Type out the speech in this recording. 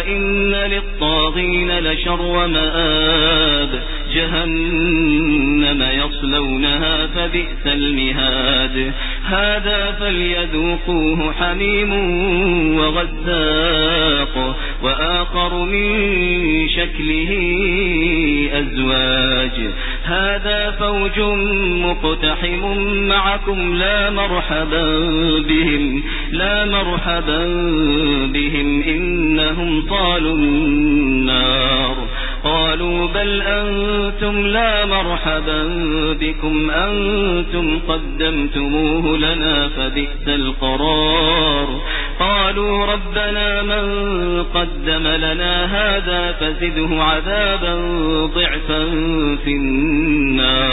وإن للطاغين لشر مآب جهنم يصلونها فبئس المهاد. هذا فليذوقوه حميم وغزاق وآخر من شكله أزواج. هذا فوج مقتحم معكم لا مرحبا بهم لا مرحبا بهم إنهم طالوا النار. قالوا بل أنتم لا مرحبا بكم أنتم قدمتموه لنا فبئس القرار. قالوا ربنا من قدم لنا هذا فزده عذابا ضعفا في النار.